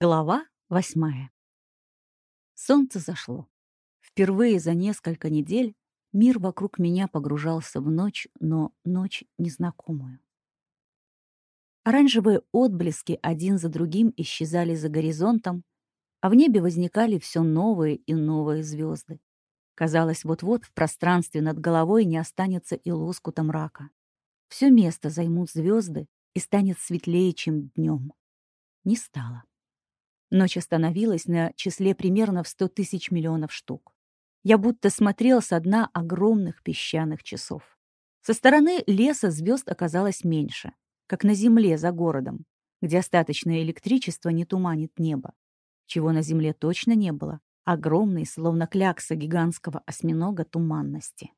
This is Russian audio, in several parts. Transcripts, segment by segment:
Глава восьмая. Солнце зашло. Впервые за несколько недель мир вокруг меня погружался в ночь, но ночь незнакомую. Оранжевые отблески один за другим исчезали за горизонтом, а в небе возникали все новые и новые звезды. Казалось, вот-вот в пространстве над головой не останется и лоскута мрака. Все место займут звезды и станет светлее, чем днем. Не стало. Ночь остановилась на числе примерно в сто тысяч миллионов штук. Я будто смотрел со дна огромных песчаных часов. Со стороны леса звезд оказалось меньше, как на земле за городом, где остаточное электричество не туманит небо. Чего на земле точно не было — огромной, словно клякса гигантского осьминога, туманности.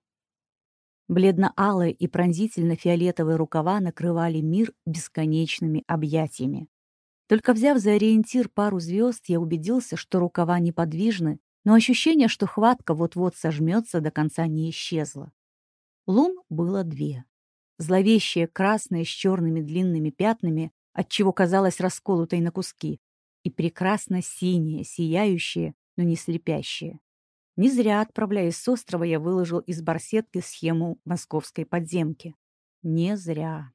Бледно-алые и пронзительно-фиолетовые рукава накрывали мир бесконечными объятиями. Только взяв за ориентир пару звезд, я убедился, что рукава неподвижны, но ощущение, что хватка вот-вот сожмется, до конца не исчезло. Лун было две. Зловещие красные с черными длинными пятнами, отчего казалось расколотой на куски, и прекрасно синие, сияющие, но не слепящие. Не зря, отправляясь с острова, я выложил из барсетки схему московской подземки. Не зря.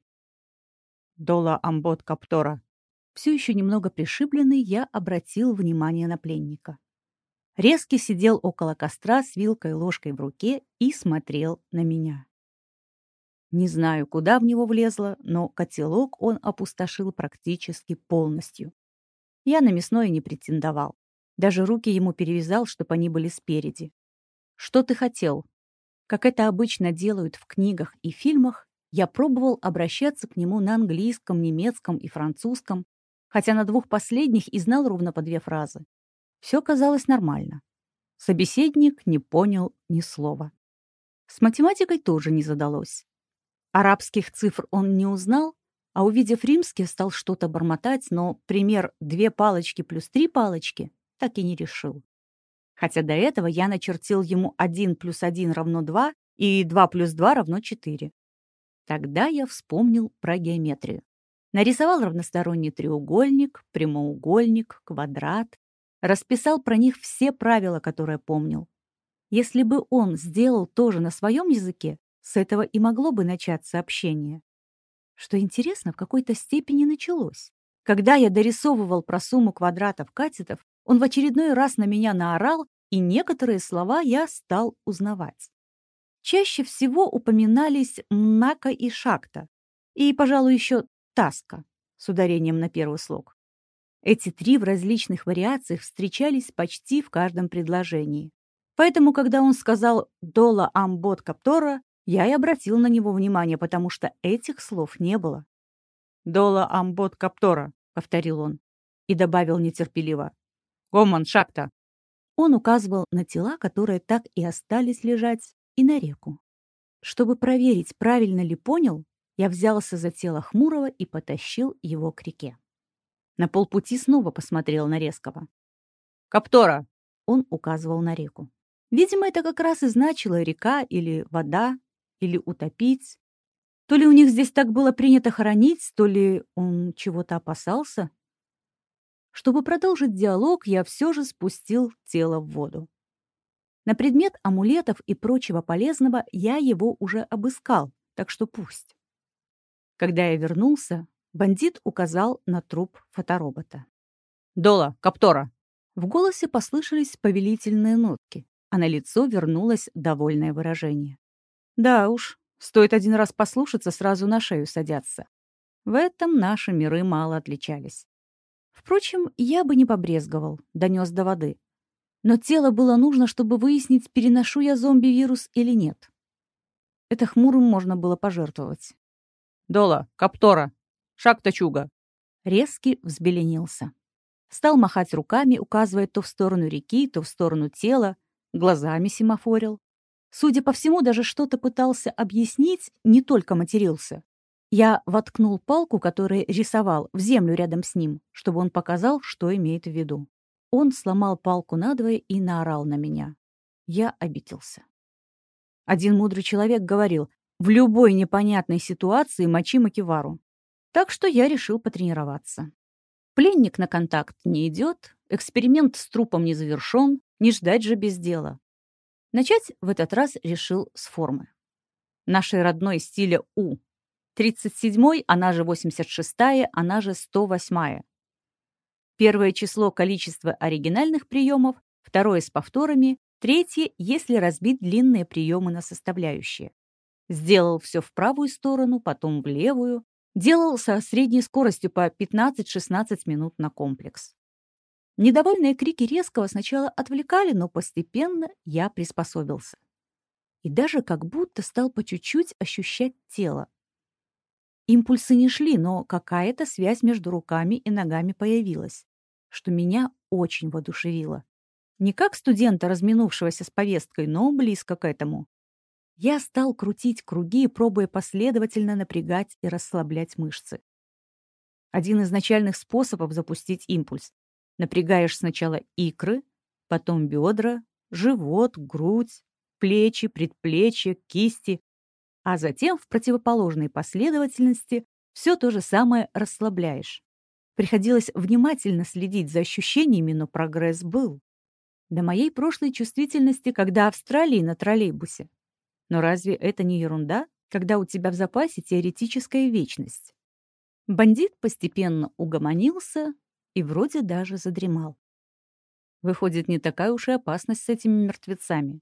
Дола Амбот Каптора все еще немного пришибленный, я обратил внимание на пленника. Резкий сидел около костра с вилкой и ложкой в руке и смотрел на меня. Не знаю, куда в него влезло, но котелок он опустошил практически полностью. Я на мясное не претендовал. Даже руки ему перевязал, чтобы они были спереди. «Что ты хотел?» Как это обычно делают в книгах и фильмах, я пробовал обращаться к нему на английском, немецком и французском, хотя на двух последних и знал ровно по две фразы. Все казалось нормально. Собеседник не понял ни слова. С математикой тоже не задалось. Арабских цифр он не узнал, а увидев римские, стал что-то бормотать, но пример «две палочки плюс три палочки» так и не решил. Хотя до этого я начертил ему 1 плюс 1 равно 2 и 2 плюс 2 равно 4. Тогда я вспомнил про геометрию. Нарисовал равносторонний треугольник, прямоугольник, квадрат. Расписал про них все правила, которые помнил. Если бы он сделал тоже на своем языке, с этого и могло бы начаться общение. Что интересно, в какой-то степени началось. Когда я дорисовывал про сумму квадратов катетов, он в очередной раз на меня наорал, и некоторые слова я стал узнавать. Чаще всего упоминались Мнака и Шакта, и, пожалуй, еще Таска с ударением на первый слог. Эти три в различных вариациях встречались почти в каждом предложении. Поэтому, когда он сказал «дола амбот каптора», я и обратил на него внимание, потому что этих слов не было. «Дола амбот каптора», — повторил он, и добавил нетерпеливо. «Гомон шакта». Он указывал на тела, которые так и остались лежать, и на реку. Чтобы проверить, правильно ли понял, я взялся за тело Хмурого и потащил его к реке. На полпути снова посмотрел на Резкого. «Каптора!» — он указывал на реку. Видимо, это как раз и значило река или вода, или утопить. То ли у них здесь так было принято хоронить, то ли он чего-то опасался. Чтобы продолжить диалог, я все же спустил тело в воду. На предмет амулетов и прочего полезного я его уже обыскал, так что пусть. Когда я вернулся, бандит указал на труп фоторобота. «Дола, Каптора!» В голосе послышались повелительные нотки, а на лицо вернулось довольное выражение. «Да уж, стоит один раз послушаться, сразу на шею садятся». В этом наши миры мало отличались. Впрочем, я бы не побрезговал, донес до воды. Но тело было нужно, чтобы выяснить, переношу я зомби-вирус или нет. Это хмурым можно было пожертвовать. Дола, Каптора, шаг Тачуга. Резкий взбеленился. Стал махать руками, указывая то в сторону реки, то в сторону тела, глазами семафорил. Судя по всему, даже что-то пытался объяснить, не только матерился. Я воткнул палку, которую рисовал, в землю рядом с ним, чтобы он показал, что имеет в виду. Он сломал палку надвое и наорал на меня. Я обиделся. Один мудрый человек говорил, в любой непонятной ситуации мочи Макивару. Так что я решил потренироваться. Пленник на контакт не идет, эксперимент с трупом не завершен, не ждать же без дела. Начать в этот раз решил с формы. Нашей родной стиля У. 37-й, она же 86-я, она же 108-я. Первое число – количество оригинальных приемов, второе – с повторами, третье – если разбить длинные приемы на составляющие. Сделал все в правую сторону, потом в левую. Делал со средней скоростью по 15-16 минут на комплекс. Недовольные крики резкого сначала отвлекали, но постепенно я приспособился. И даже как будто стал по чуть-чуть ощущать тело. Импульсы не шли, но какая-то связь между руками и ногами появилась, что меня очень воодушевило. Не как студента, разминувшегося с повесткой, но близко к этому. Я стал крутить круги, пробуя последовательно напрягать и расслаблять мышцы. Один из начальных способов запустить импульс. Напрягаешь сначала икры, потом бедра, живот, грудь, плечи, предплечья, кисти, а затем в противоположной последовательности все то же самое расслабляешь. Приходилось внимательно следить за ощущениями, но прогресс был. До моей прошлой чувствительности, когда Австралии на троллейбусе. Но разве это не ерунда, когда у тебя в запасе теоретическая вечность? Бандит постепенно угомонился и вроде даже задремал. Выходит, не такая уж и опасность с этими мертвецами.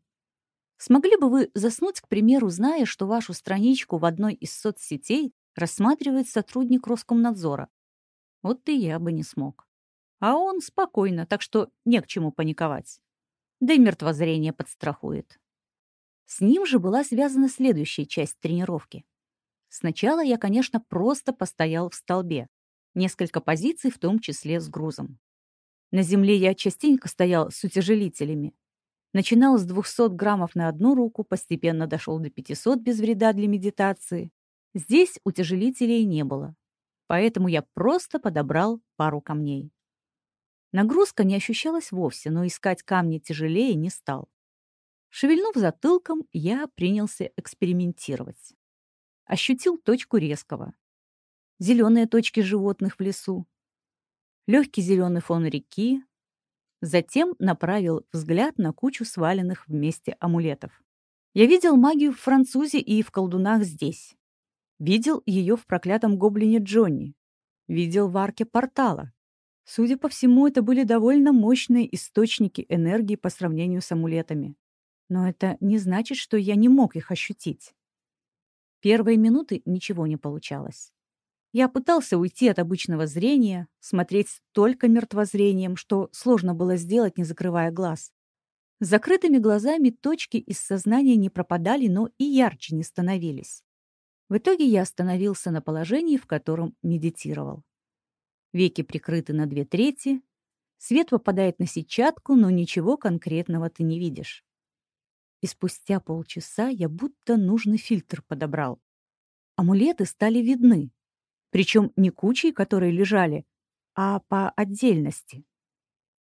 Смогли бы вы заснуть, к примеру, зная, что вашу страничку в одной из соцсетей рассматривает сотрудник Роскомнадзора? Вот и я бы не смог. А он спокойно, так что не к чему паниковать. Да и мертвозрение подстрахует. С ним же была связана следующая часть тренировки. Сначала я, конечно, просто постоял в столбе. Несколько позиций, в том числе с грузом. На земле я частенько стоял с утяжелителями, Начинал с 200 граммов на одну руку, постепенно дошел до 500 без вреда для медитации. Здесь утяжелителей не было, поэтому я просто подобрал пару камней. Нагрузка не ощущалась вовсе, но искать камни тяжелее не стал. Шевельнув затылком, я принялся экспериментировать. Ощутил точку резкого. Зеленые точки животных в лесу. Легкий зеленый фон реки, Затем направил взгляд на кучу сваленных вместе амулетов. Я видел магию в французе и в колдунах здесь. Видел ее в проклятом гоблине Джонни. Видел в арке портала. Судя по всему, это были довольно мощные источники энергии по сравнению с амулетами. Но это не значит, что я не мог их ощутить. Первые минуты ничего не получалось. Я пытался уйти от обычного зрения, смотреть только мертвозрением, что сложно было сделать, не закрывая глаз. С закрытыми глазами точки из сознания не пропадали, но и ярче не становились. В итоге я остановился на положении, в котором медитировал. Веки прикрыты на две трети, свет попадает на сетчатку, но ничего конкретного ты не видишь. И спустя полчаса я будто нужный фильтр подобрал. Амулеты стали видны, причем не кучей, которые лежали, а по отдельности.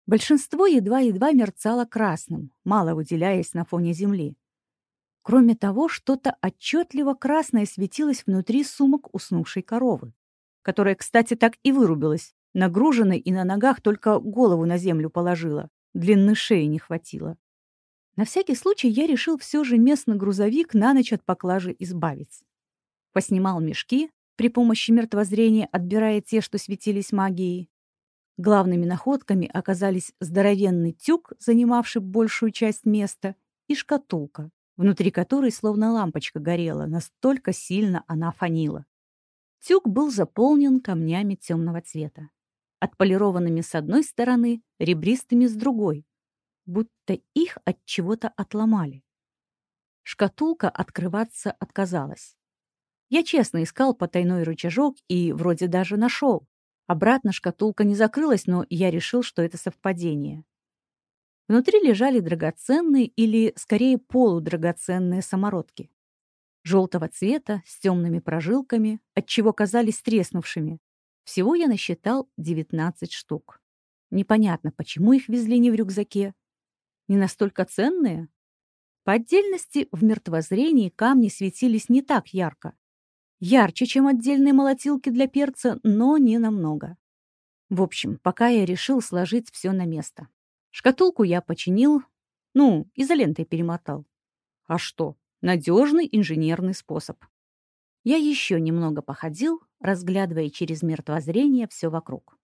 Большинство едва-едва мерцало красным, мало выделяясь на фоне земли. Кроме того, что-то отчетливо красное светилось внутри сумок уснувшей коровы, которая, кстати, так и вырубилась, нагруженной и на ногах только голову на землю положила, длины шеи не хватило. На всякий случай я решил все же местный грузовик на ночь от поклажи избавить. Поснимал мешки, при помощи мертвозрения отбирая те, что светились магией. Главными находками оказались здоровенный тюк, занимавший большую часть места, и шкатулка, внутри которой словно лампочка горела, настолько сильно она фанила. Тюк был заполнен камнями темного цвета, отполированными с одной стороны, ребристыми с другой, будто их от чего-то отломали. Шкатулка открываться отказалась. Я честно искал потайной рычажок и вроде даже нашел. Обратно шкатулка не закрылась, но я решил, что это совпадение. Внутри лежали драгоценные или, скорее, полудрагоценные самородки. Желтого цвета, с темными прожилками, отчего казались треснувшими. Всего я насчитал 19 штук. Непонятно, почему их везли не в рюкзаке. Не настолько ценные? По отдельности в мертвозрении камни светились не так ярко, Ярче, чем отдельные молотилки для перца, но не намного. В общем, пока я решил сложить все на место. Шкатулку я починил, ну, изолентой перемотал. А что? Надежный инженерный способ. Я еще немного походил, разглядывая через мертвозрение все вокруг.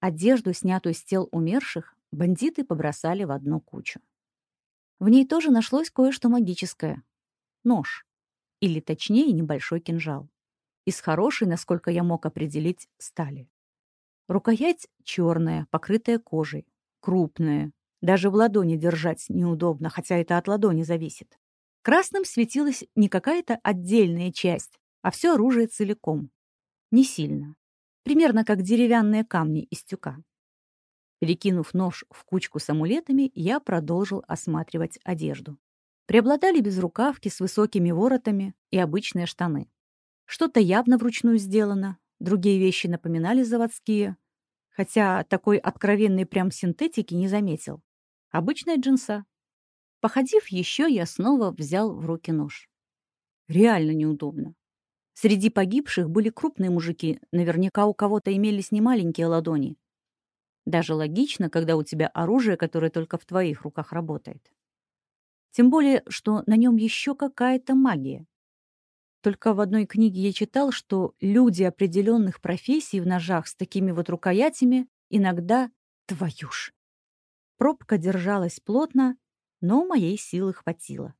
Одежду, снятую с тел умерших, бандиты побросали в одну кучу. В ней тоже нашлось кое-что магическое. Нож. Или, точнее, небольшой кинжал. Из хорошей, насколько я мог определить, стали. Рукоять черная, покрытая кожей, крупная. Даже в ладони держать неудобно, хотя это от ладони зависит. Красным светилась не какая-то отдельная часть, а все оружие целиком. Не сильно. Примерно как деревянные камни из тюка. Перекинув нож в кучку с амулетами, я продолжил осматривать одежду. Преобладали безрукавки с высокими воротами и обычные штаны. Что-то явно вручную сделано, другие вещи напоминали заводские, хотя такой откровенной прям синтетики не заметил. Обычная джинса. Походив еще, я снова взял в руки нож. Реально неудобно. Среди погибших были крупные мужики, наверняка у кого-то имелись немаленькие ладони. Даже логично, когда у тебя оружие, которое только в твоих руках работает. Тем более, что на нем еще какая-то магия. Только в одной книге я читал, что люди определенных профессий в ножах с такими вот рукоятями иногда твою ж. Пробка держалась плотно, но моей силы хватило.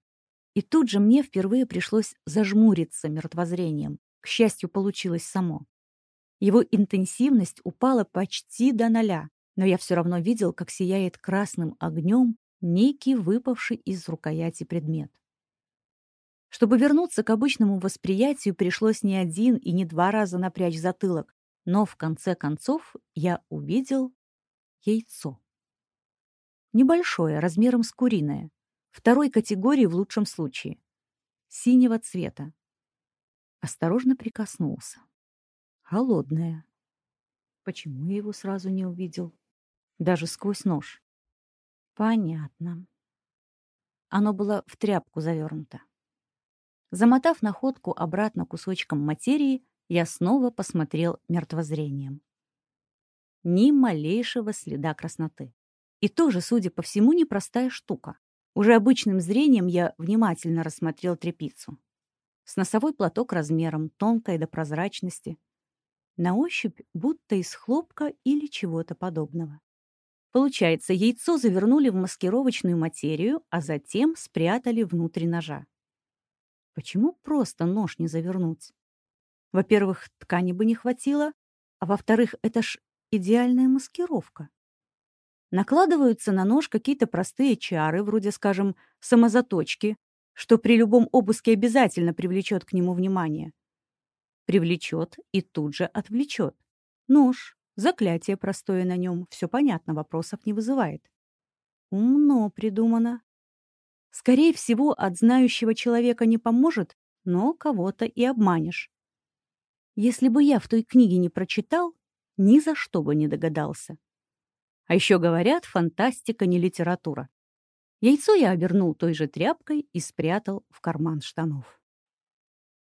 И тут же мне впервые пришлось зажмуриться мертвозрением. К счастью, получилось само. Его интенсивность упала почти до ноля, но я все равно видел, как сияет красным огнем некий выпавший из рукояти предмет. Чтобы вернуться к обычному восприятию, пришлось не один и не два раза напрячь затылок, но в конце концов я увидел яйцо. Небольшое, размером с куриное, второй категории в лучшем случае, синего цвета. Осторожно прикоснулся. Холодное. Почему я его сразу не увидел? Даже сквозь нож. Понятно. Оно было в тряпку завернуто. Замотав находку обратно кусочком материи, я снова посмотрел мертвозрением. Ни малейшего следа красноты. И тоже, судя по всему, непростая штука. Уже обычным зрением я внимательно рассмотрел трепицу. С носовой платок размером, тонкой до прозрачности. На ощупь будто из хлопка или чего-то подобного. Получается, яйцо завернули в маскировочную материю, а затем спрятали внутрь ножа. Почему просто нож не завернуть? Во-первых, ткани бы не хватило, а во-вторых, это ж идеальная маскировка. Накладываются на нож какие-то простые чары, вроде, скажем, самозаточки, что при любом обыске обязательно привлечет к нему внимание. Привлечет и тут же отвлечет. Нож, заклятие простое на нем, все понятно, вопросов не вызывает. Умно придумано. Скорее всего, от знающего человека не поможет, но кого-то и обманешь. Если бы я в той книге не прочитал, ни за что бы не догадался. А еще говорят, фантастика не литература. Яйцо я обернул той же тряпкой и спрятал в карман штанов.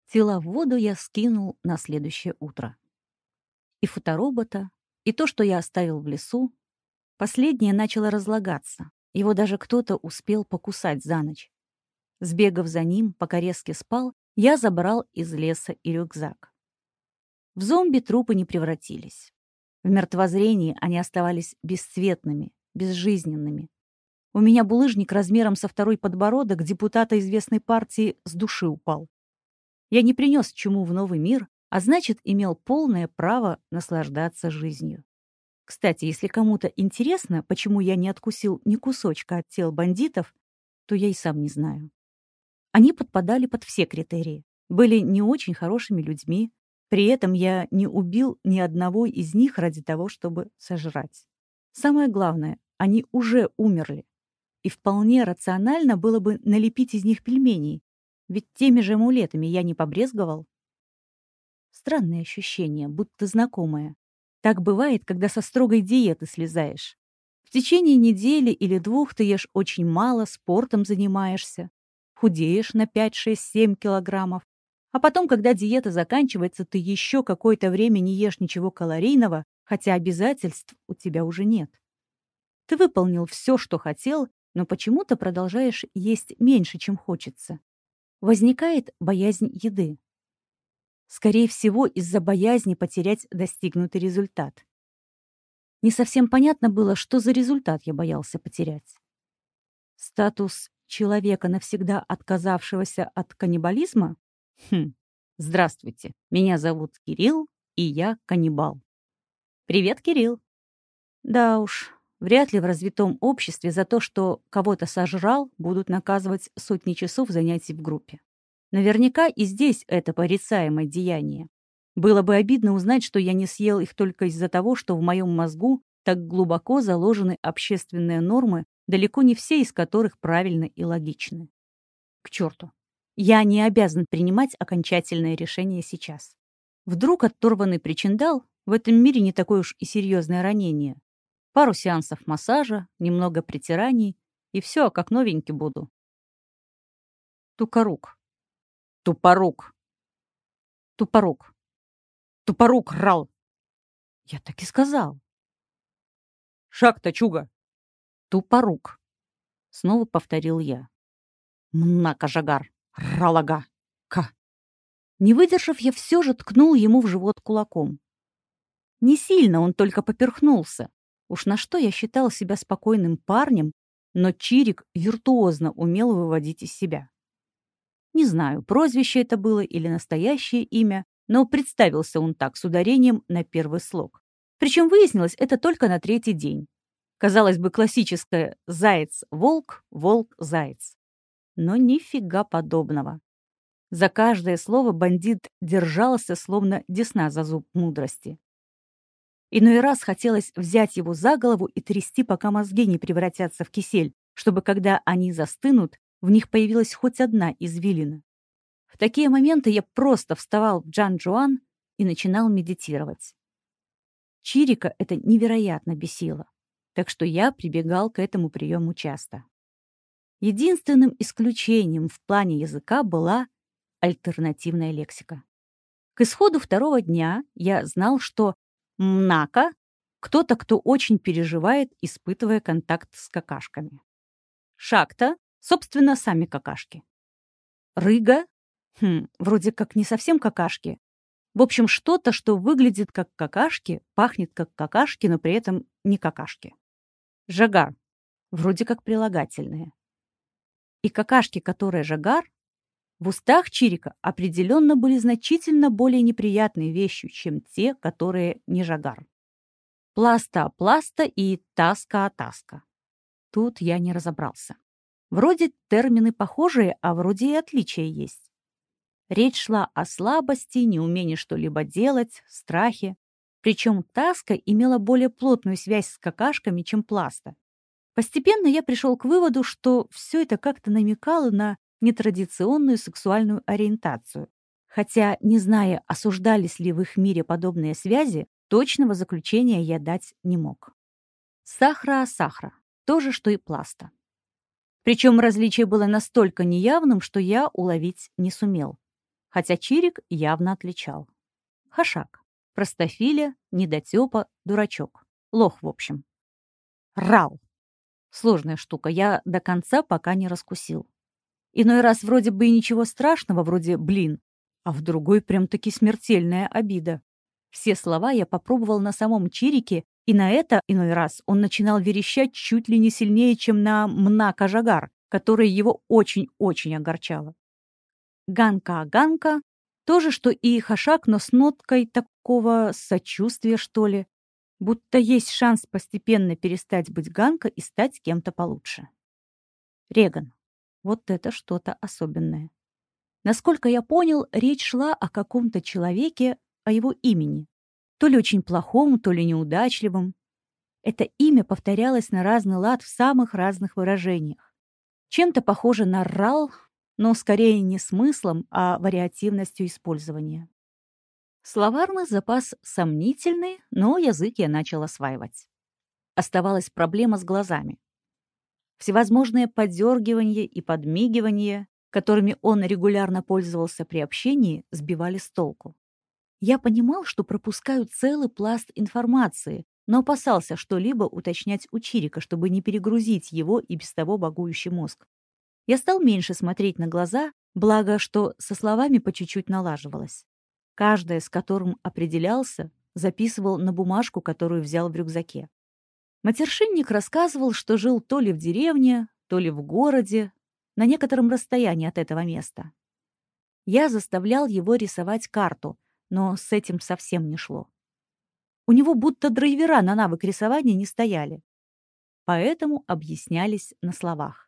Тела в воду я скинул на следующее утро. И фоторобота, и то, что я оставил в лесу, последнее начало разлагаться, его даже кто-то успел покусать за ночь. Сбегав за ним, пока резко спал, я забрал из леса и рюкзак. В зомби трупы не превратились. В мертвозрении они оставались бесцветными, безжизненными. У меня булыжник размером со второй подбородок депутата известной партии с души упал. Я не принес чуму в новый мир, а значит, имел полное право наслаждаться жизнью. Кстати, если кому-то интересно, почему я не откусил ни кусочка от тел бандитов, то я и сам не знаю. Они подпадали под все критерии, были не очень хорошими людьми, при этом я не убил ни одного из них ради того, чтобы сожрать. Самое главное, они уже умерли. И вполне рационально было бы налепить из них пельменей, ведь теми же амулетами я не побрезговал. Странное ощущение, будто знакомое. Так бывает, когда со строгой диеты слезаешь. В течение недели или двух ты ешь очень мало, спортом занимаешься, худеешь на 5-6-7 килограммов. А потом, когда диета заканчивается, ты еще какое-то время не ешь ничего калорийного, хотя обязательств у тебя уже нет. Ты выполнил все, что хотел, но почему-то продолжаешь есть меньше, чем хочется. Возникает боязнь еды. Скорее всего, из-за боязни потерять достигнутый результат. Не совсем понятно было, что за результат я боялся потерять. Статус человека, навсегда отказавшегося от каннибализма? Хм, здравствуйте, меня зовут Кирилл, и я каннибал. Привет, Кирилл. Да уж, вряд ли в развитом обществе за то, что кого-то сожрал, будут наказывать сотни часов занятий в группе. Наверняка и здесь это порицаемое деяние. Было бы обидно узнать, что я не съел их только из-за того, что в моем мозгу так глубоко заложены общественные нормы, далеко не все из которых правильны и логичны. К черту. Я не обязан принимать окончательное решение сейчас. Вдруг оторванный причиндал в этом мире не такое уж и серьезное ранение. Пару сеансов массажа, немного притираний, и все, как новенький буду. Тукорук. Тупорук. Тупорук. Тупорук рал. Я так и сказал. Шаг-то, чуга. Тупорук. Снова повторил я. Мнака жагар. Ралага. Ка. Не выдержав, я все же ткнул ему в живот кулаком. Не сильно, он только поперхнулся. Уж на что я считал себя спокойным парнем, но Чирик виртуозно умел выводить из себя. Не знаю, прозвище это было или настоящее имя, но представился он так, с ударением на первый слог. Причем выяснилось это только на третий день. Казалось бы, классическое «заяц-волк, волк-заяц». Но нифига подобного. За каждое слово бандит держался, словно десна за зуб мудрости. Иной раз хотелось взять его за голову и трясти, пока мозги не превратятся в кисель, чтобы, когда они застынут, в них появилась хоть одна извилина. В такие моменты я просто вставал в Джан-Джуан и начинал медитировать. Чирика это невероятно бесило, так что я прибегал к этому приему часто. Единственным исключением в плане языка была альтернативная лексика. К исходу второго дня я знал, что «мнака» — кто-то, кто очень переживает, испытывая контакт с какашками. «Шакта» Собственно, сами какашки. Рыга? Хм, вроде как не совсем какашки. В общем, что-то, что выглядит как какашки, пахнет как какашки, но при этом не какашки. Жагар. Вроде как прилагательное. И какашки, которые жагар, в устах Чирика определенно были значительно более неприятной вещью, чем те, которые не жагар. Пласта-пласта и таска-таска. Тут я не разобрался. Вроде термины похожие, а вроде и отличия есть. Речь шла о слабости, неумении что-либо делать, страхе. Причем таска имела более плотную связь с какашками, чем пласта. Постепенно я пришел к выводу, что все это как-то намекало на нетрадиционную сексуальную ориентацию. Хотя, не зная, осуждались ли в их мире подобные связи, точного заключения я дать не мог. Сахра-сахра. То же, что и пласта. Причем различие было настолько неявным, что я уловить не сумел. Хотя Чирик явно отличал. Хашак. Простофиля, недотепа, дурачок. Лох, в общем. Рал. Сложная штука, я до конца пока не раскусил. Иной раз вроде бы и ничего страшного, вроде «блин», а в другой прям-таки смертельная обида. Все слова я попробовал на самом Чирике и на это иной раз он начинал верещать чуть ли не сильнее, чем на Мна-Кажагар, которое его очень-очень огорчало. Ганка-ганка — то же, что и хашак, но с ноткой такого сочувствия, что ли. Будто есть шанс постепенно перестать быть Ганка и стать кем-то получше. Реган. Вот это что-то особенное. Насколько я понял, речь шла о каком-то человеке, о его имени то ли очень плохом, то ли неудачливым. Это имя повторялось на разный лад в самых разных выражениях. Чем-то похоже на «рал», но скорее не смыслом, а вариативностью использования. Словарный запас сомнительный, но язык я начал осваивать. Оставалась проблема с глазами. Всевозможные подергивания и подмигивания, которыми он регулярно пользовался при общении, сбивали с толку. Я понимал, что пропускаю целый пласт информации, но опасался что-либо уточнять у Чирика, чтобы не перегрузить его и без того багующий мозг. Я стал меньше смотреть на глаза, благо, что со словами по чуть-чуть налаживалось. Каждое, с которым определялся, записывал на бумажку, которую взял в рюкзаке. Матершинник рассказывал, что жил то ли в деревне, то ли в городе, на некотором расстоянии от этого места. Я заставлял его рисовать карту, но с этим совсем не шло. У него будто драйвера на навык рисования не стояли. Поэтому объяснялись на словах.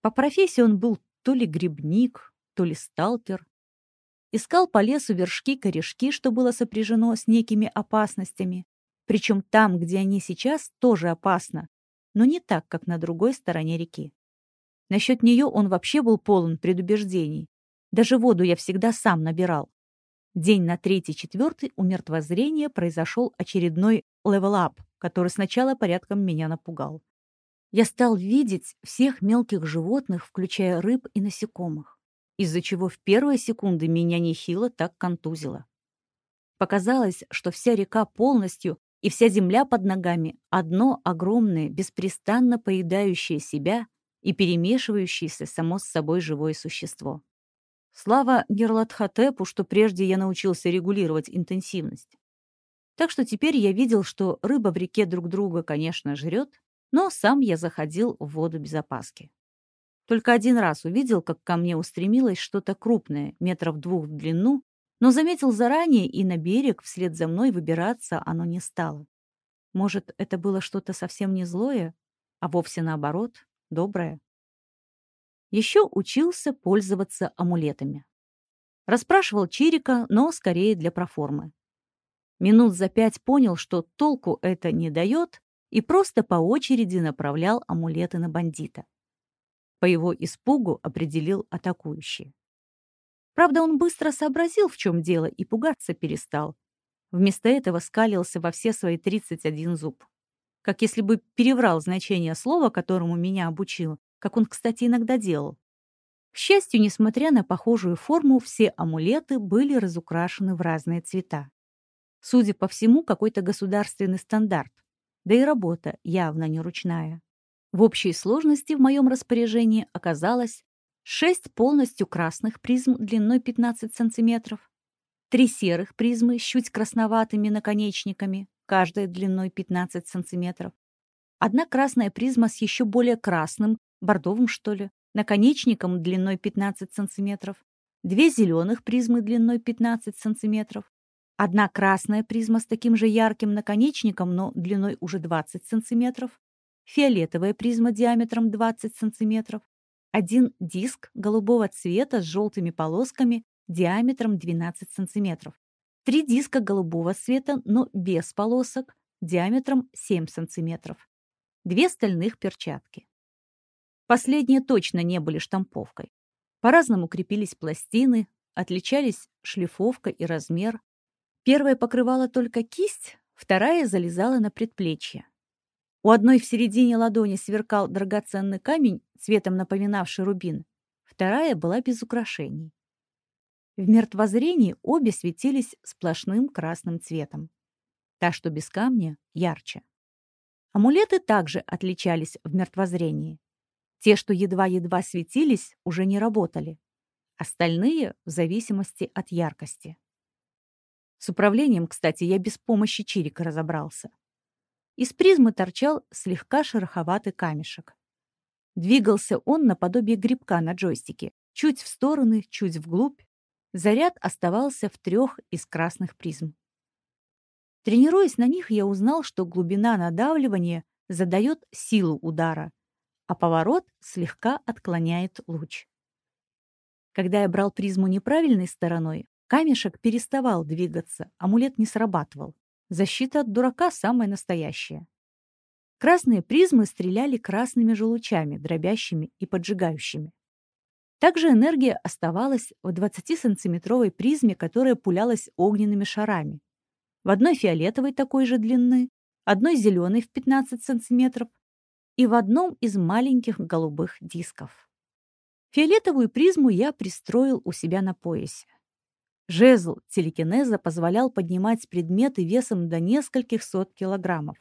По профессии он был то ли грибник, то ли сталкер. Искал по лесу вершки-корешки, что было сопряжено с некими опасностями. Причем там, где они сейчас, тоже опасно, но не так, как на другой стороне реки. Насчет нее он вообще был полон предубеждений. Даже воду я всегда сам набирал. День на третий-четвертый у мертвозрения произошел очередной level-up, который сначала порядком меня напугал. Я стал видеть всех мелких животных, включая рыб и насекомых, из-за чего в первые секунды меня нехило так контузило. Показалось, что вся река полностью и вся земля под ногами — одно огромное, беспрестанно поедающее себя и перемешивающееся само с собой живое существо. Слава Герлатхотепу, что прежде я научился регулировать интенсивность. Так что теперь я видел, что рыба в реке друг друга, конечно, жрет, но сам я заходил в воду без опаски. Только один раз увидел, как ко мне устремилось что-то крупное, метров двух в длину, но заметил заранее, и на берег вслед за мной выбираться оно не стало. Может, это было что-то совсем не злое, а вовсе наоборот, доброе? Еще учился пользоваться амулетами. Расспрашивал Чирика, но скорее для проформы. Минут за пять понял, что толку это не дает, и просто по очереди направлял амулеты на бандита. По его испугу определил атакующий. Правда, он быстро сообразил, в чем дело, и пугаться перестал. Вместо этого скалился во все свои 31 зуб. Как если бы переврал значение слова, которому меня обучил, как он, кстати, иногда делал. К счастью, несмотря на похожую форму, все амулеты были разукрашены в разные цвета. Судя по всему, какой-то государственный стандарт. Да и работа явно не ручная. В общей сложности в моем распоряжении оказалось 6 полностью красных призм длиной 15 см, 3 серых призмы с чуть красноватыми наконечниками, каждая длиной 15 см, одна красная призма с еще более красным бордовым, что ли, наконечником длиной 15 сантиметров, две зеленых призмы длиной 15 сантиметров, одна красная призма с таким же ярким наконечником, но длиной уже 20 сантиметров, фиолетовая призма диаметром 20 сантиметров, один диск голубого цвета с желтыми полосками диаметром 12 сантиметров, три диска голубого цвета, но без полосок, диаметром 7 сантиметров, две стальных перчатки. Последние точно не были штамповкой. По-разному крепились пластины, отличались шлифовка и размер. Первая покрывала только кисть, вторая залезала на предплечье. У одной в середине ладони сверкал драгоценный камень, цветом напоминавший рубин, вторая была без украшений. В мертвозрении обе светились сплошным красным цветом. Та, что без камня, ярче. Амулеты также отличались в мертвозрении. Те, что едва-едва светились, уже не работали. Остальные — в зависимости от яркости. С управлением, кстати, я без помощи чирика разобрался. Из призмы торчал слегка шероховатый камешек. Двигался он наподобие грибка на джойстике, чуть в стороны, чуть вглубь. Заряд оставался в трех из красных призм. Тренируясь на них, я узнал, что глубина надавливания задает силу удара, а поворот слегка отклоняет луч. Когда я брал призму неправильной стороной, камешек переставал двигаться, амулет не срабатывал. Защита от дурака самая настоящая. Красные призмы стреляли красными же лучами, дробящими и поджигающими. Также энергия оставалась в 20-сантиметровой призме, которая пулялась огненными шарами. В одной фиолетовой такой же длины, одной зеленой в 15 сантиметров, и в одном из маленьких голубых дисков. Фиолетовую призму я пристроил у себя на поясе. Жезл телекинеза позволял поднимать предметы весом до нескольких сот килограммов.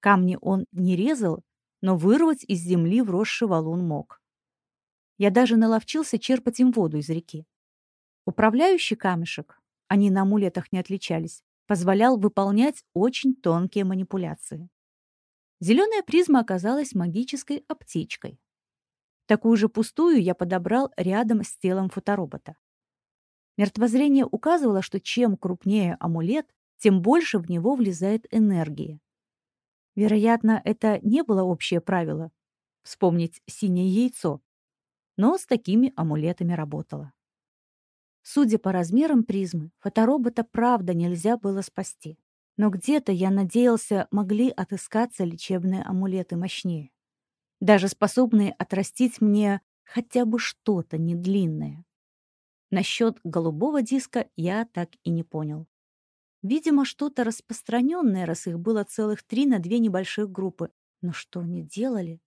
Камни он не резал, но вырвать из земли вросший валун мог. Я даже наловчился черпать им воду из реки. Управляющий камешек, они на амулетах не отличались, позволял выполнять очень тонкие манипуляции. Зеленая призма оказалась магической аптечкой. Такую же пустую я подобрал рядом с телом фоторобота. Мертвозрение указывало, что чем крупнее амулет, тем больше в него влезает энергии. Вероятно, это не было общее правило — вспомнить синее яйцо, но с такими амулетами работало. Судя по размерам призмы, фоторобота правда нельзя было спасти. Но где-то, я надеялся, могли отыскаться лечебные амулеты мощнее. Даже способные отрастить мне хотя бы что-то недлинное. Насчет голубого диска я так и не понял. Видимо, что-то распространенное, раз их было целых три на две небольших группы. Но что они делали?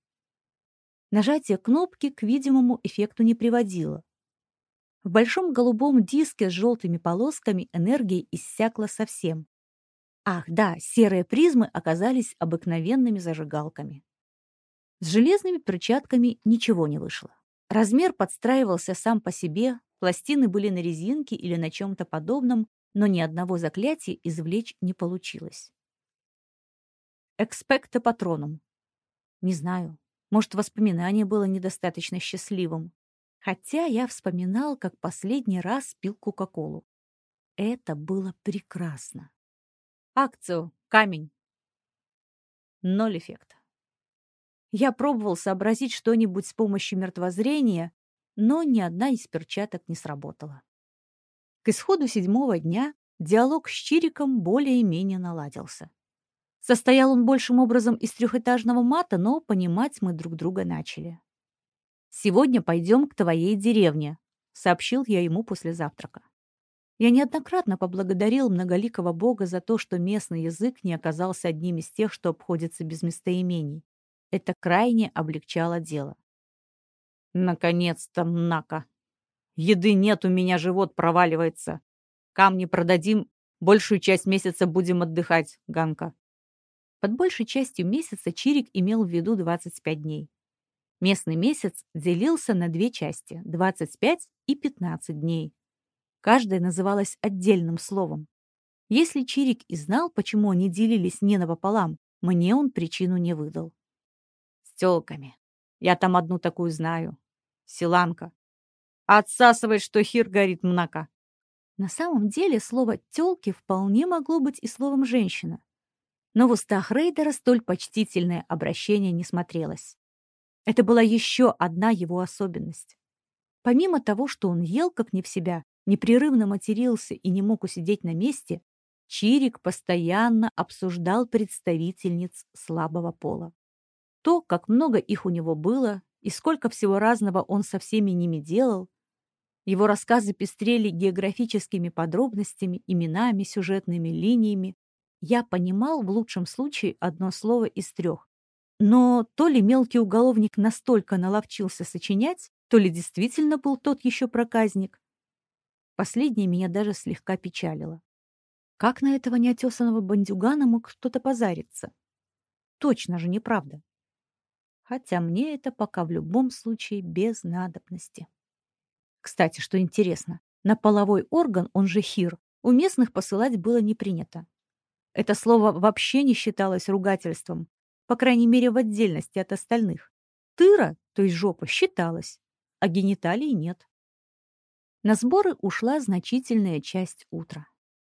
Нажатие кнопки к видимому эффекту не приводило. В большом голубом диске с желтыми полосками энергия иссякла совсем. Ах, да, серые призмы оказались обыкновенными зажигалками. С железными перчатками ничего не вышло. Размер подстраивался сам по себе, пластины были на резинке или на чем-то подобном, но ни одного заклятия извлечь не получилось. Экспекта патроном. Не знаю, может, воспоминание было недостаточно счастливым. Хотя я вспоминал, как последний раз пил Кока-Колу. Это было прекрасно. Акцию. Камень. Ноль эффекта. Я пробовал сообразить что-нибудь с помощью мертвозрения, но ни одна из перчаток не сработала. К исходу седьмого дня диалог с Чириком более-менее наладился. Состоял он большим образом из трехэтажного мата, но понимать мы друг друга начали. «Сегодня пойдем к твоей деревне», — сообщил я ему после завтрака. Я неоднократно поблагодарил многоликого бога за то, что местный язык не оказался одним из тех, что обходится без местоимений. Это крайне облегчало дело. Наконец-то, Нака. Еды нет, у меня живот проваливается. Камни продадим, большую часть месяца будем отдыхать, Ганка. Под большей частью месяца Чирик имел в виду 25 дней. Местный месяц делился на две части – 25 и 15 дней. Каждая называлась отдельным словом. Если Чирик и знал, почему они делились не напополам, мне он причину не выдал. С тёлками. Я там одну такую знаю. Силанка. Отсасывает, что хир горит мнака. На самом деле слово «тёлки» вполне могло быть и словом «женщина». Но в устах Рейдера столь почтительное обращение не смотрелось. Это была еще одна его особенность. Помимо того, что он ел как не в себя, непрерывно матерился и не мог усидеть на месте, Чирик постоянно обсуждал представительниц слабого пола. То, как много их у него было, и сколько всего разного он со всеми ними делал, его рассказы пестрели географическими подробностями, именами, сюжетными линиями. Я понимал в лучшем случае одно слово из трех, но то ли мелкий уголовник настолько наловчился сочинять, то ли действительно был тот еще проказник. Последнее меня даже слегка печалило. Как на этого неотесанного бандюгана мог кто-то позариться? Точно же неправда. Хотя мне это пока в любом случае без надобности. Кстати, что интересно, на половой орган, он же хир, у местных посылать было не принято. Это слово вообще не считалось ругательством, по крайней мере, в отдельности от остальных. Тыра, то есть жопа, считалась, а гениталий нет. На сборы ушла значительная часть утра.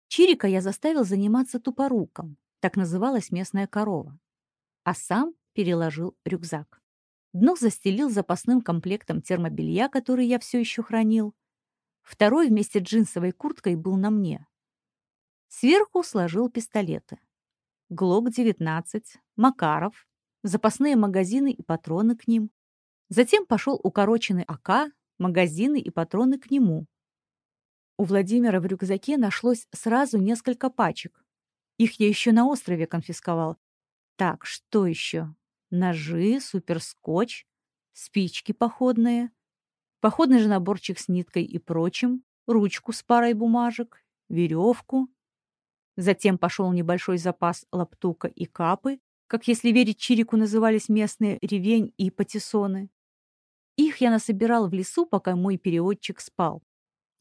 Чирика я заставил заниматься тупоруком, так называлась местная корова, а сам переложил рюкзак. Дно застелил запасным комплектом термобелья, который я все еще хранил. Второй вместе с джинсовой курткой был на мне. Сверху сложил пистолеты. ГЛОК-19, Макаров, запасные магазины и патроны к ним. Затем пошел укороченный АК, магазины и патроны к нему. У Владимира в рюкзаке нашлось сразу несколько пачек. Их я еще на острове конфисковал. Так, что еще? Ножи, суперскотч, спички походные, походный же наборчик с ниткой и прочим, ручку с парой бумажек, веревку. Затем пошел небольшой запас лаптука и капы, как если верить Чирику назывались местные ревень и патиссоны. Их я насобирал в лесу, пока мой переводчик спал.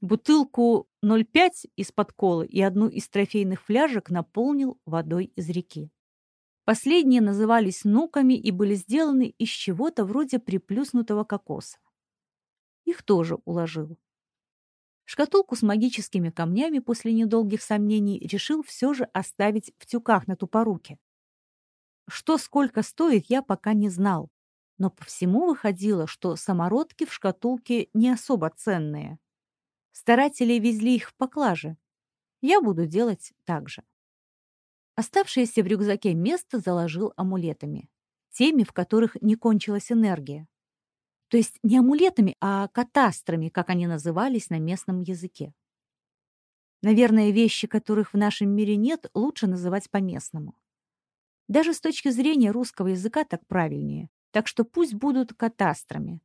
Бутылку 0,5 из-под колы и одну из трофейных фляжек наполнил водой из реки. Последние назывались нуками и были сделаны из чего-то вроде приплюснутого кокоса. Их тоже уложил. Шкатулку с магическими камнями после недолгих сомнений решил все же оставить в тюках на тупоруке. Что сколько стоит, я пока не знал, но по всему выходило, что самородки в шкатулке не особо ценные. Старатели везли их в поклаже. Я буду делать так же. Оставшееся в рюкзаке место заложил амулетами. Теми, в которых не кончилась энергия. То есть не амулетами, а катастрами, как они назывались на местном языке. Наверное, вещи, которых в нашем мире нет, лучше называть по-местному. Даже с точки зрения русского языка так правильнее. Так что пусть будут катастрами.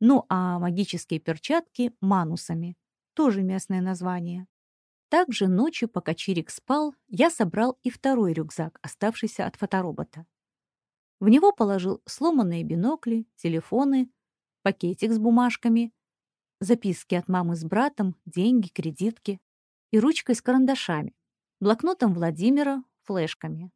Ну а магические перчатки — манусами. Тоже местное название. Также ночью, пока Чирик спал, я собрал и второй рюкзак, оставшийся от фоторобота. В него положил сломанные бинокли, телефоны, пакетик с бумажками, записки от мамы с братом, деньги, кредитки и ручкой с карандашами, блокнотом Владимира, флешками.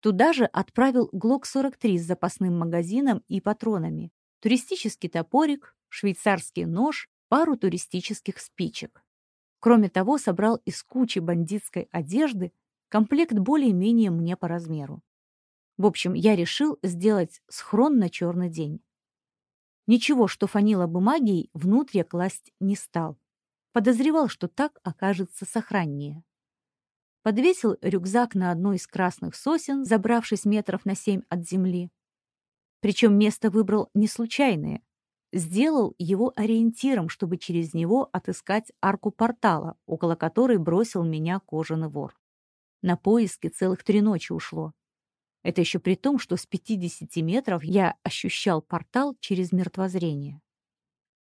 Туда же отправил ГЛОК-43 с запасным магазином и патронами, туристический топорик, швейцарский нож, пару туристических спичек. Кроме того, собрал из кучи бандитской одежды комплект более-менее мне по размеру. В общем, я решил сделать схрон на черный день. Ничего, что фанило бы магией, внутрь я класть не стал. Подозревал, что так окажется сохраннее. Подвесил рюкзак на одну из красных сосен, забравшись метров на семь от земли. Причем место выбрал не случайное сделал его ориентиром, чтобы через него отыскать арку портала, около которой бросил меня кожаный вор. На поиски целых три ночи ушло. Это еще при том, что с 50 метров я ощущал портал через мертвозрение.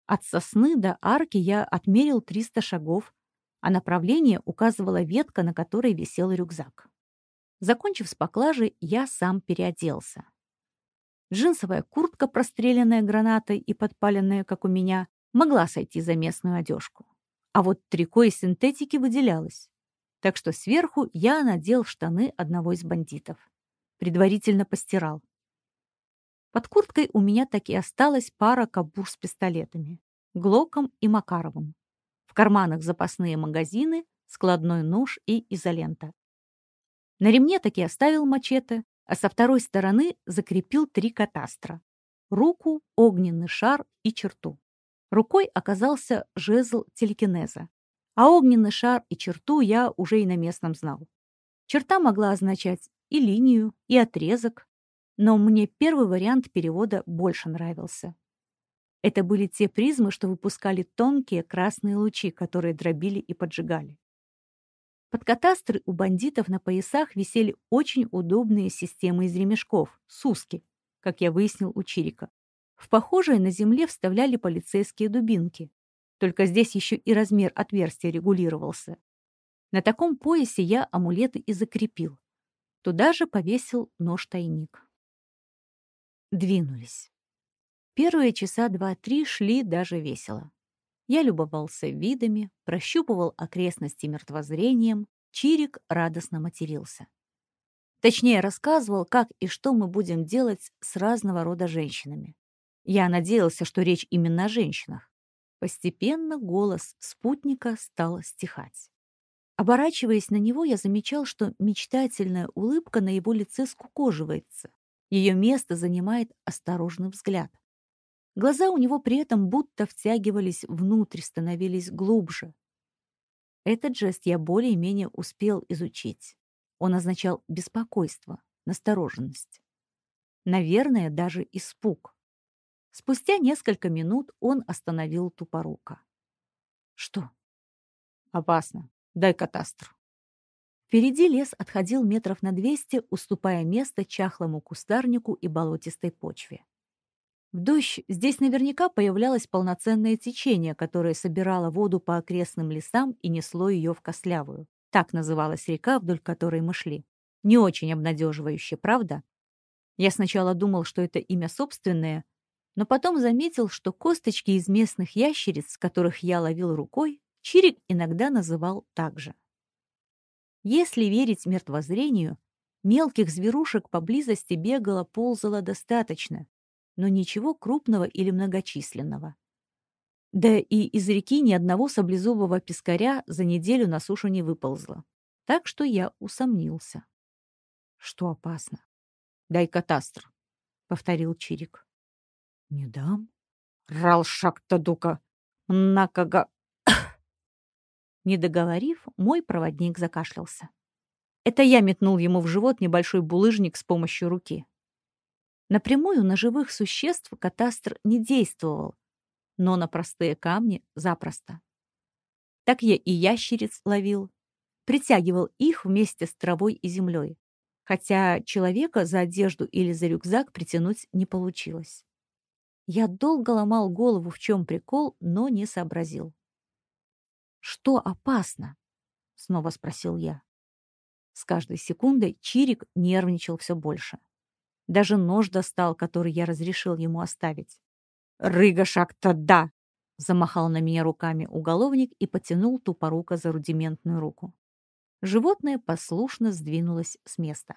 От сосны до арки я отмерил 300 шагов, а направление указывала ветка, на которой висел рюкзак. Закончив с поклажей, я сам переоделся. Джинсовая куртка, простреленная гранатой и подпаленная, как у меня, могла сойти за местную одежку. А вот трико из синтетики выделялось. Так что сверху я надел штаны одного из бандитов. Предварительно постирал. Под курткой у меня так и осталась пара кабур с пистолетами. Глоком и Макаровым. В карманах запасные магазины, складной нож и изолента. На ремне таки оставил мачете, а со второй стороны закрепил три катастра — руку, огненный шар и черту. Рукой оказался жезл телекинеза, а огненный шар и черту я уже и на местном знал. Черта могла означать и линию, и отрезок, но мне первый вариант перевода больше нравился. Это были те призмы, что выпускали тонкие красные лучи, которые дробили и поджигали. Под катастры у бандитов на поясах висели очень удобные системы из ремешков, суски, как я выяснил у Чирика. В похожие на земле вставляли полицейские дубинки. Только здесь еще и размер отверстия регулировался. На таком поясе я амулеты и закрепил. Туда же повесил нож-тайник. Двинулись. Первые часа два-три шли даже весело. Я любовался видами, прощупывал окрестности мертвозрением, Чирик радостно матерился. Точнее, рассказывал, как и что мы будем делать с разного рода женщинами. Я надеялся, что речь именно о женщинах. Постепенно голос спутника стал стихать. Оборачиваясь на него, я замечал, что мечтательная улыбка на его лице скукоживается. Ее место занимает осторожный взгляд. Глаза у него при этом будто втягивались внутрь, становились глубже. Этот жест я более-менее успел изучить. Он означал беспокойство, настороженность. Наверное, даже испуг. Спустя несколько минут он остановил тупорука. «Что?» «Опасно. Дай катастр». Впереди лес отходил метров на двести, уступая место чахлому кустарнику и болотистой почве. В дождь здесь наверняка появлялось полноценное течение, которое собирало воду по окрестным лесам и несло ее в Кослявую. Так называлась река, вдоль которой мы шли. Не очень обнадеживающе, правда? Я сначала думал, что это имя собственное, но потом заметил, что косточки из местных ящериц, которых я ловил рукой, Чирик иногда называл так же. Если верить мертвозрению, мелких зверушек поблизости бегало, ползало достаточно, но ничего крупного или многочисленного. Да и из реки ни одного саблезубого пескаря за неделю на сушу не выползло. Так что я усомнился. Что опасно? Дай катастр, — повторил Чирик. Не дам. Рал шаг-то дука. Накага. Не договорив, мой проводник закашлялся. Это я метнул ему в живот небольшой булыжник с помощью руки. Напрямую на живых существ катастр не действовал, но на простые камни запросто. Так я и ящериц ловил, притягивал их вместе с травой и землей, хотя человека за одежду или за рюкзак притянуть не получилось. Я долго ломал голову, в чем прикол, но не сообразил. «Что опасно?» — снова спросил я. С каждой секундой Чирик нервничал все больше. Даже нож достал, который я разрешил ему оставить. «Рыгашак-то да!» — замахал на меня руками уголовник и потянул тупорука за рудиментную руку. Животное послушно сдвинулось с места.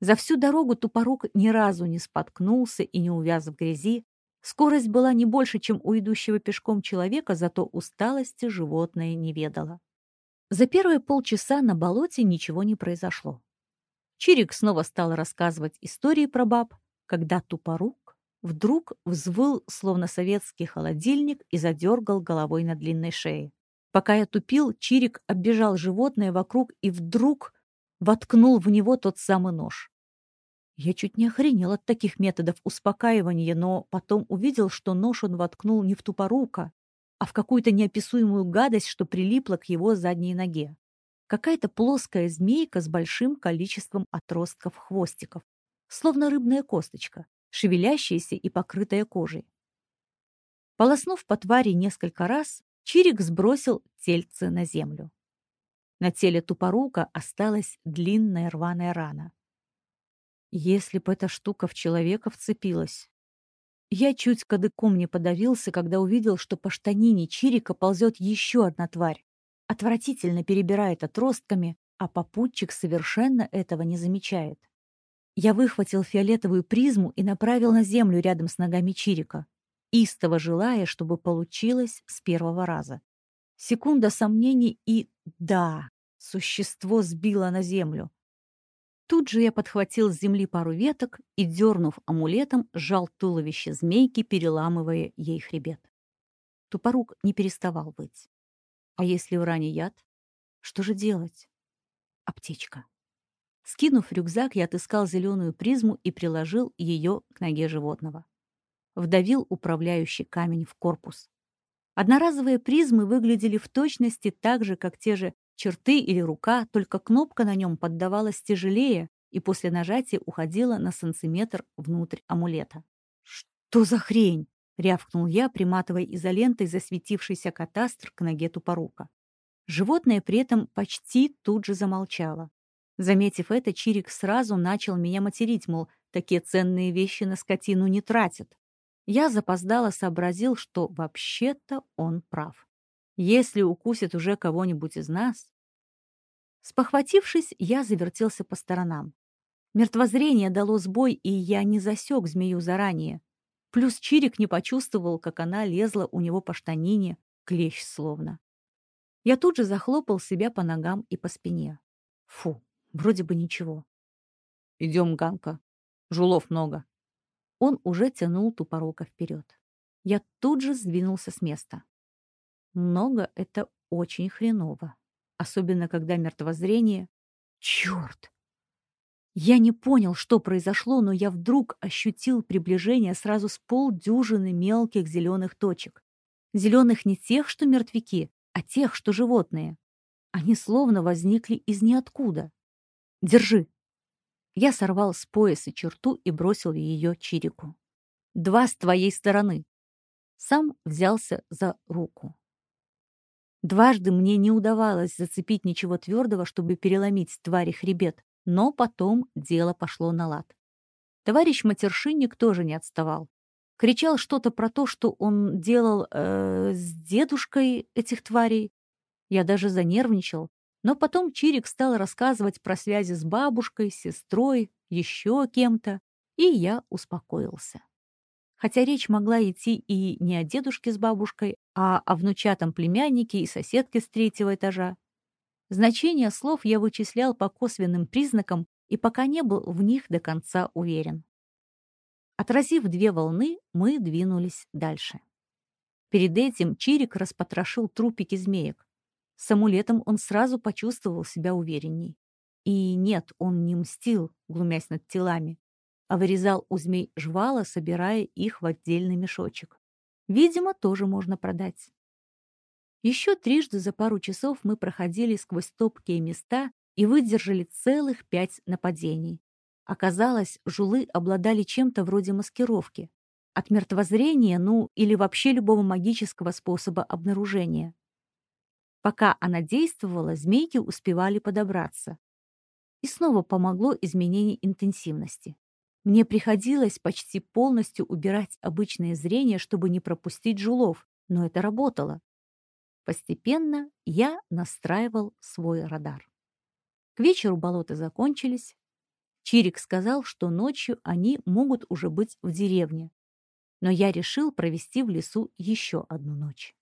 За всю дорогу тупорук ни разу не споткнулся и не увяз в грязи. Скорость была не больше, чем у идущего пешком человека, зато усталости животное не ведало. За первые полчаса на болоте ничего не произошло. Чирик снова стал рассказывать истории про баб, когда тупорук вдруг взвыл, словно советский холодильник, и задергал головой на длинной шее. Пока я тупил, Чирик оббежал животное вокруг и вдруг воткнул в него тот самый нож. Я чуть не охренел от таких методов успокаивания, но потом увидел, что нож он воткнул не в тупорука, а в какую-то неописуемую гадость, что прилипла к его задней ноге какая-то плоская змейка с большим количеством отростков-хвостиков, словно рыбная косточка, шевелящаяся и покрытая кожей. Полоснув по твари несколько раз, Чирик сбросил тельце на землю. На теле тупорука осталась длинная рваная рана. Если бы эта штука в человека вцепилась. Я чуть кадыком не подавился, когда увидел, что по штанине Чирика ползет еще одна тварь отвратительно перебирает отростками, а попутчик совершенно этого не замечает. Я выхватил фиолетовую призму и направил на землю рядом с ногами Чирика, истово желая, чтобы получилось с первого раза. Секунда сомнений и «да», существо сбило на землю. Тут же я подхватил с земли пару веток и, дернув амулетом, сжал туловище змейки, переламывая ей хребет. Тупорук не переставал быть. А если в ране яд? Что же делать? Аптечка. Скинув рюкзак, я отыскал зеленую призму и приложил ее к ноге животного. Вдавил управляющий камень в корпус. Одноразовые призмы выглядели в точности так же, как те же черты или рука, только кнопка на нем поддавалась тяжелее и после нажатия уходила на сантиметр внутрь амулета. «Что за хрень?» — рявкнул я, приматывая изолентой засветившийся катастр к ноге тупорука. Животное при этом почти тут же замолчало. Заметив это, Чирик сразу начал меня материть, мол, такие ценные вещи на скотину не тратят. Я запоздало сообразил, что вообще-то он прав. Если укусит уже кого-нибудь из нас... Спохватившись, я завертелся по сторонам. Мертвозрение дало сбой, и я не засек змею заранее. Плюс Чирик не почувствовал, как она лезла у него по штанине, клещ словно. Я тут же захлопал себя по ногам и по спине. Фу, вроде бы ничего. «Идем, Ганка. Жулов много». Он уже тянул тупорока вперед. Я тут же сдвинулся с места. Много — это очень хреново. Особенно, когда мертвозрение... Черт! Я не понял, что произошло, но я вдруг ощутил приближение сразу с полдюжины мелких зеленых точек. Зеленых не тех, что мертвяки, а тех, что животные. Они словно возникли из ниоткуда. «Держи!» Я сорвал с пояса черту и бросил ее Чирику. два с твоей стороны. Сам взялся за руку. Дважды мне не удавалось зацепить ничего твердого, чтобы переломить твари хребет, но потом дело пошло на лад. Товарищ матершинник тоже не отставал. Кричал что-то про то, что он делал э, с дедушкой этих тварей. Я даже занервничал. Но потом Чирик стал рассказывать про связи с бабушкой, сестрой, еще кем-то, и я успокоился. Хотя речь могла идти и не о дедушке с бабушкой, а о внучатом племяннике и соседке с третьего этажа. Значение слов я вычислял по косвенным признакам и пока не был в них до конца уверен. Отразив две волны, мы двинулись дальше. Перед этим Чирик распотрошил трупики змеек. С амулетом он сразу почувствовал себя уверенней. И нет, он не мстил, глумясь над телами, а вырезал у змей жвала, собирая их в отдельный мешочек. Видимо, тоже можно продать. Еще трижды за пару часов мы проходили сквозь топкие места и выдержали целых пять нападений. Оказалось, жулы обладали чем-то вроде маскировки. От мертвозрения, ну, или вообще любого магического способа обнаружения. Пока она действовала, змейки успевали подобраться. И снова помогло изменение интенсивности. Мне приходилось почти полностью убирать обычное зрение, чтобы не пропустить жулов, но это работало. Постепенно я настраивал свой радар. К вечеру болота закончились. Чирик сказал, что ночью они могут уже быть в деревне. Но я решил провести в лесу еще одну ночь.